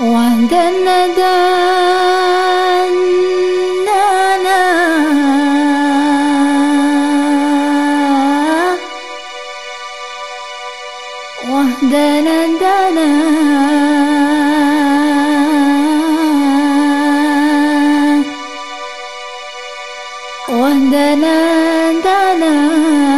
وحدنا دانا وحدنا دانا وحدنا دانا